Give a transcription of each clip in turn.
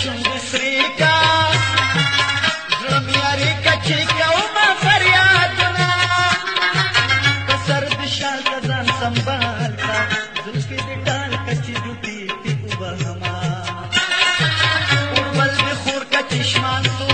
شونډې سرې کا زړه مې اړیکه چې کومه فریادونه په سر دې شال ته ځان سنبال کا زلفې دې ټال که چې جوتې پې وبهما اوربل دې خور که چشمان تور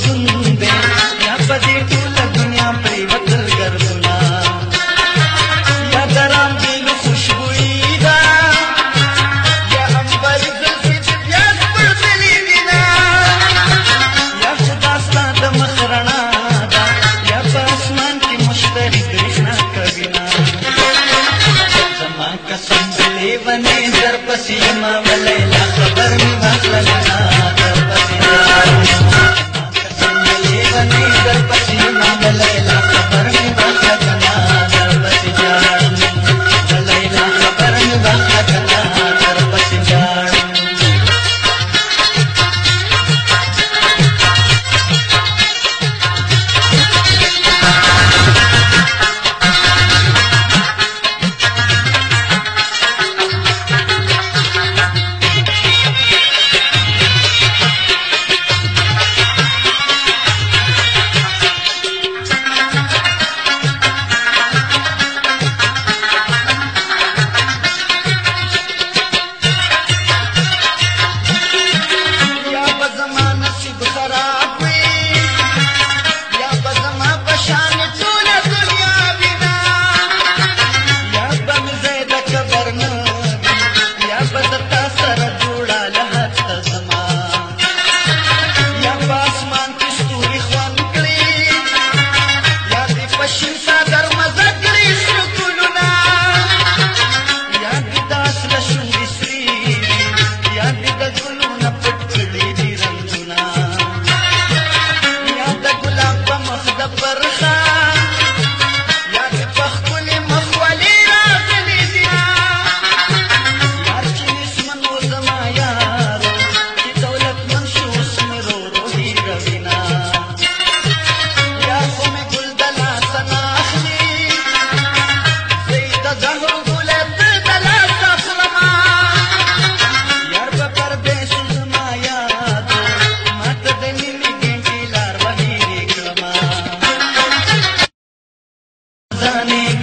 ګلګون دی یا په دې ټوله دنیا پرې وتر ګرځولا یا درام دې نو خوشبوئی دا یا انبر زلفي چې بیا خپل تلې دینا یا خدا ستا د مخ رڼا دا یا په اسمان کې مشتري کرشنا کوینا زما قسم لیونه در پسې ما ولې لا خبر مې واخلل அவனே கற்பசி நாமலை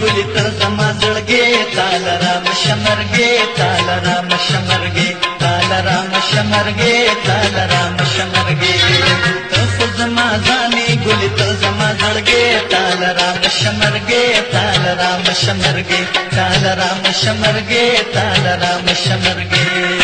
ګلې ته زما زړګې تال را مشمرګې تال را مشمرګې تال را مشمرګې تال را مشمرګې ته خو زما ځانې ګلې ته زما زړګې تال را مشمرګې تال را مشمرګې تال را مشمرګې تال را مشمرګې